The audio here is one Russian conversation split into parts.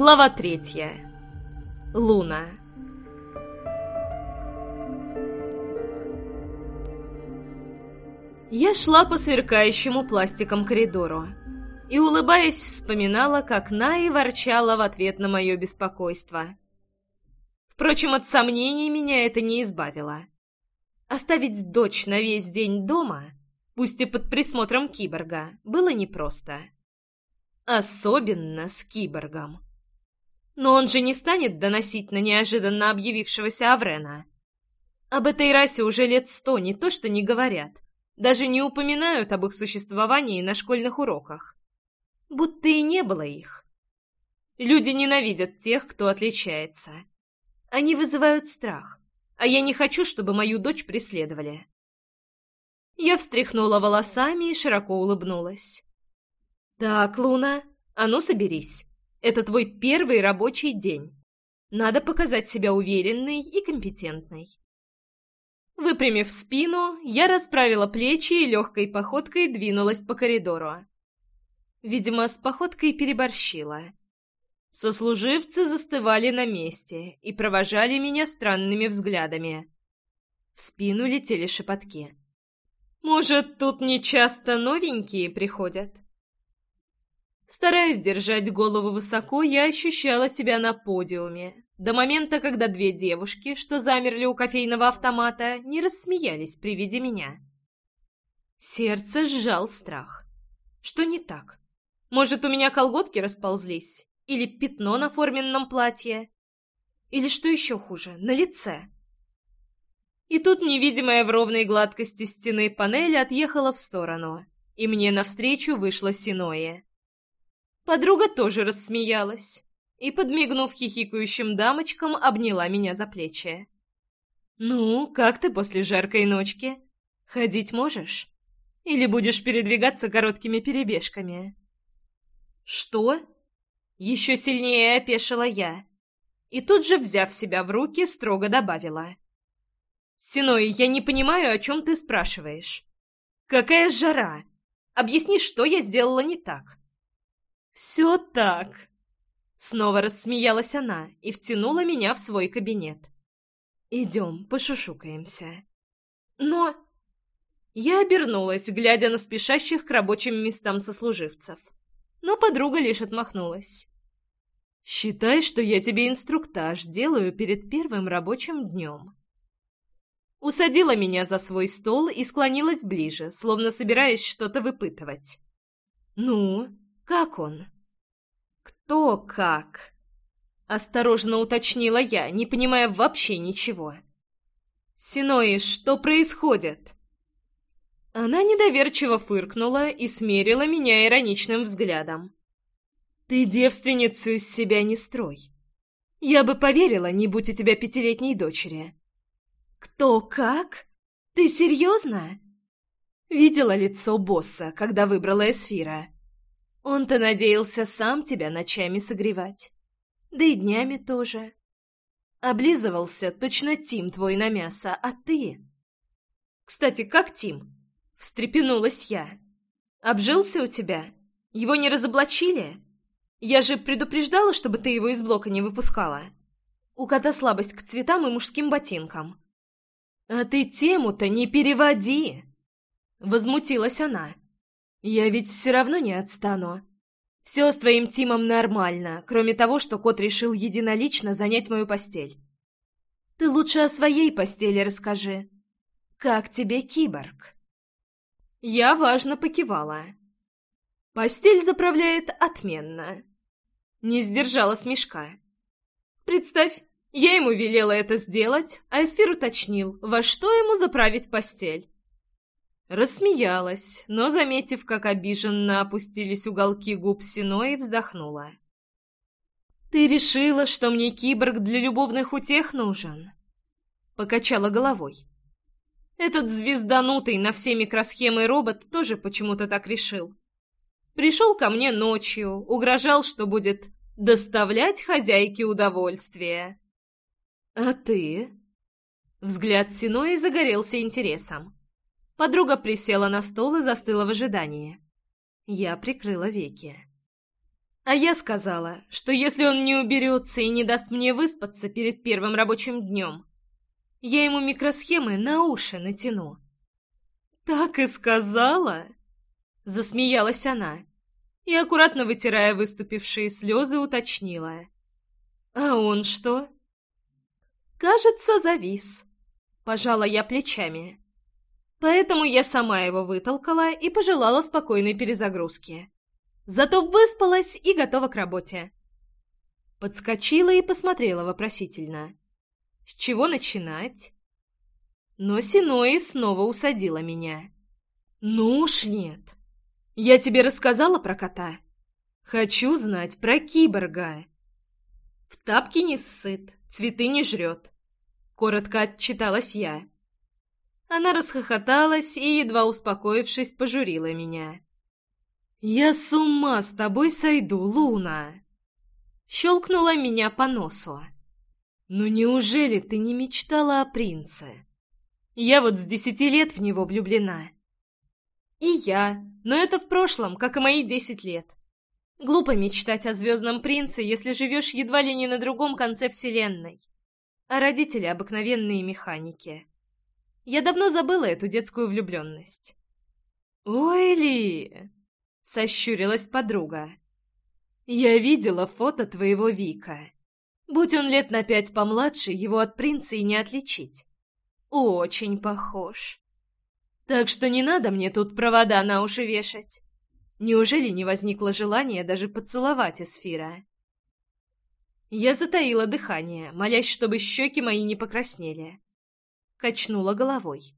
Глава третья. Луна. Я шла по сверкающему пластиком коридору и, улыбаясь, вспоминала, как Наи ворчала в ответ на мое беспокойство. Впрочем, от сомнений меня это не избавило. Оставить дочь на весь день дома, пусть и под присмотром киборга, было непросто. Особенно с киборгом. Но он же не станет доносить на неожиданно объявившегося Аврена. Об этой расе уже лет сто не то что не говорят, даже не упоминают об их существовании на школьных уроках. Будто и не было их. Люди ненавидят тех, кто отличается. Они вызывают страх, а я не хочу, чтобы мою дочь преследовали. Я встряхнула волосами и широко улыбнулась. «Так, Луна, а ну соберись. Это твой первый рабочий день. Надо показать себя уверенной и компетентной. Выпрямив спину, я расправила плечи и легкой походкой двинулась по коридору. Видимо, с походкой переборщила. Сослуживцы застывали на месте и провожали меня странными взглядами. В спину летели шепотки. «Может, тут нечасто новенькие приходят?» Стараясь держать голову высоко, я ощущала себя на подиуме. До момента, когда две девушки, что замерли у кофейного автомата, не рассмеялись при виде меня. Сердце сжал страх. Что не так? Может, у меня колготки расползлись? Или пятно на форменном платье? Или что еще хуже, на лице? И тут невидимая в ровной гладкости стены панель отъехала в сторону, и мне навстречу вышло Синое. Подруга тоже рассмеялась и, подмигнув хихикающим дамочкам, обняла меня за плечи. «Ну, как ты после жаркой ночки? Ходить можешь? Или будешь передвигаться короткими перебежками?» «Что?» Еще сильнее опешила я. И тут же, взяв себя в руки, строго добавила. «Синой, я не понимаю, о чем ты спрашиваешь. Какая жара? Объясни, что я сделала не так?» «Все так!» Снова рассмеялась она и втянула меня в свой кабинет. «Идем, пошушукаемся». «Но...» Я обернулась, глядя на спешащих к рабочим местам сослуживцев. Но подруга лишь отмахнулась. «Считай, что я тебе инструктаж делаю перед первым рабочим днем». Усадила меня за свой стол и склонилась ближе, словно собираясь что-то выпытывать. «Ну, как он? Кто как? Осторожно уточнила я, не понимая вообще ничего. Синои, что происходит? Она недоверчиво фыркнула и смерила меня ироничным взглядом. Ты девственницу из себя не строй. Я бы поверила, не будь у тебя пятилетней дочери. Кто как? Ты серьезно? Видела лицо босса, когда выбрала эсфира. Он-то надеялся сам тебя ночами согревать. Да и днями тоже. Облизывался точно Тим твой на мясо, а ты... Кстати, как Тим? Встрепенулась я. Обжился у тебя? Его не разоблачили? Я же предупреждала, чтобы ты его из блока не выпускала. У кота слабость к цветам и мужским ботинкам. А ты тему-то не переводи! Возмутилась она. Я ведь все равно не отстану. Все с твоим Тимом нормально, кроме того, что кот решил единолично занять мою постель. Ты лучше о своей постели расскажи. Как тебе киборг?» Я важно покивала. Постель заправляет отменно. Не сдержала смешка. Представь, я ему велела это сделать, а Эсфир уточнил, во что ему заправить постель. Рассмеялась, но, заметив, как обиженно опустились уголки губ Синой, вздохнула. «Ты решила, что мне киборг для любовных утех нужен?» Покачала головой. Этот звезданутый на все микросхемы робот тоже почему-то так решил. Пришел ко мне ночью, угрожал, что будет доставлять хозяйке удовольствие. «А ты?» Взгляд Синои загорелся интересом. Подруга присела на стол и застыла в ожидании. Я прикрыла веки. А я сказала, что если он не уберется и не даст мне выспаться перед первым рабочим днем, я ему микросхемы на уши натяну. «Так и сказала?» — засмеялась она и, аккуратно вытирая выступившие слезы, уточнила. «А он что?» «Кажется, завис», — пожала я плечами. Поэтому я сама его вытолкала и пожелала спокойной перезагрузки. Зато выспалась и готова к работе. Подскочила и посмотрела вопросительно. С чего начинать? Но Синои снова усадила меня. «Ну уж нет. Я тебе рассказала про кота. Хочу знать про киборга». «В тапке не ссыт, цветы не жрет», — коротко отчиталась я. Она расхохоталась и, едва успокоившись, пожурила меня. «Я с ума с тобой сойду, Луна!» Щелкнула меня по носу. «Ну неужели ты не мечтала о принце? Я вот с десяти лет в него влюблена». «И я, но это в прошлом, как и мои десять лет. Глупо мечтать о звездном принце, если живешь едва ли не на другом конце вселенной. А родители — обыкновенные механики». Я давно забыла эту детскую влюбленность. «Ой, Ли!» — сощурилась подруга. «Я видела фото твоего Вика. Будь он лет на пять помладше, его от принца и не отличить. Очень похож. Так что не надо мне тут провода на уши вешать. Неужели не возникло желания даже поцеловать Эсфира?» Я затаила дыхание, молясь, чтобы щеки мои не покраснели качнула головой.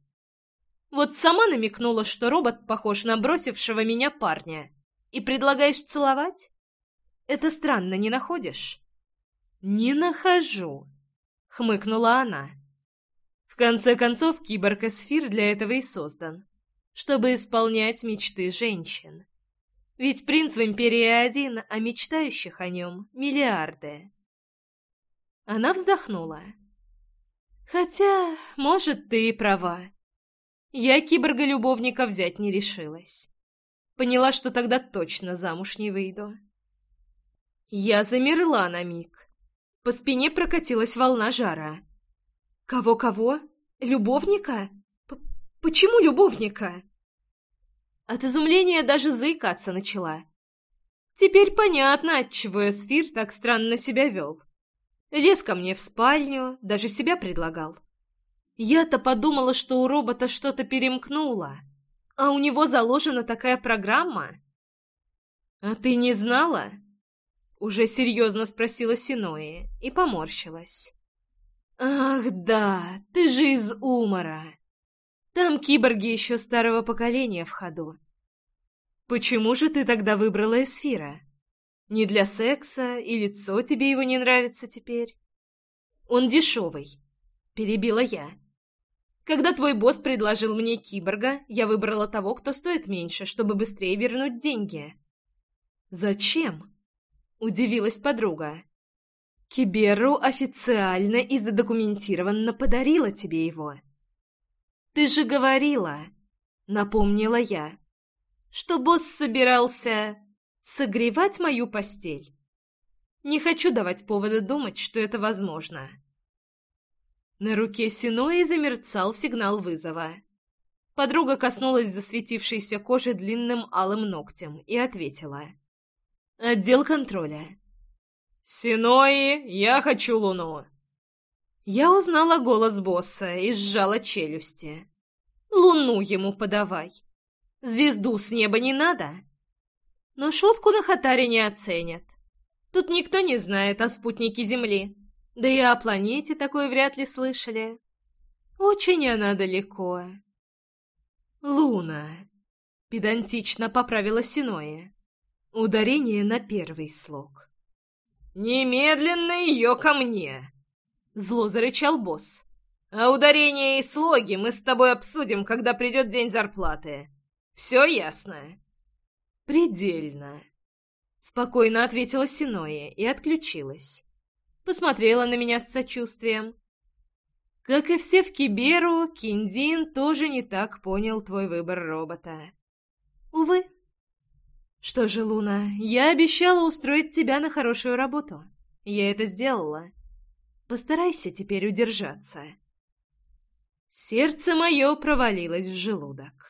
Вот сама намекнула, что робот похож на бросившего меня парня. И предлагаешь целовать? Это странно, не находишь? Не нахожу, хмыкнула она. В конце концов, киборг-эсфир для этого и создан, чтобы исполнять мечты женщин. Ведь принц в Империи один, а мечтающих о нем миллиарды. Она вздохнула. Хотя, может, ты и права. Я киборга-любовника взять не решилась. Поняла, что тогда точно замуж не выйду. Я замерла на миг. По спине прокатилась волна жара. Кого-кого? Любовника? П Почему любовника? От изумления даже заикаться начала. Теперь понятно, отчего Эсфир так странно себя вел. Лез ко мне в спальню, даже себя предлагал. Я-то подумала, что у робота что-то перемкнуло, а у него заложена такая программа. «А ты не знала?» Уже серьезно спросила Синои и поморщилась. «Ах да, ты же из Умора. Там киборги еще старого поколения в ходу. Почему же ты тогда выбрала Эсфира?» Не для секса, и лицо тебе его не нравится теперь. Он дешевый, перебила я. Когда твой босс предложил мне киборга, я выбрала того, кто стоит меньше, чтобы быстрее вернуть деньги. Зачем? Удивилась подруга. Киберу официально и задокументированно подарила тебе его. Ты же говорила, напомнила я, что босс собирался согревать мою постель. Не хочу давать повода думать, что это возможно. На руке Синои замерцал сигнал вызова. Подруга коснулась засветившейся кожи длинным алым ногтем и ответила. «Отдел контроля». «Синои, я хочу луну!» Я узнала голос босса и сжала челюсти. «Луну ему подавай! Звезду с неба не надо!» Но шутку на Хатаре не оценят. Тут никто не знает о спутнике Земли. Да и о планете такой вряд ли слышали. Очень она далеко. Луна. Педантично поправила Синоя. Ударение на первый слог. «Немедленно ее ко мне!» Зло зарычал босс. «А ударение и слоги мы с тобой обсудим, когда придет день зарплаты. Все ясно?» «Предельно», — спокойно ответила Синоя и отключилась. Посмотрела на меня с сочувствием. Как и все в Киберу, Киндин тоже не так понял твой выбор робота. Увы. «Что же, Луна, я обещала устроить тебя на хорошую работу. Я это сделала. Постарайся теперь удержаться». Сердце мое провалилось в желудок.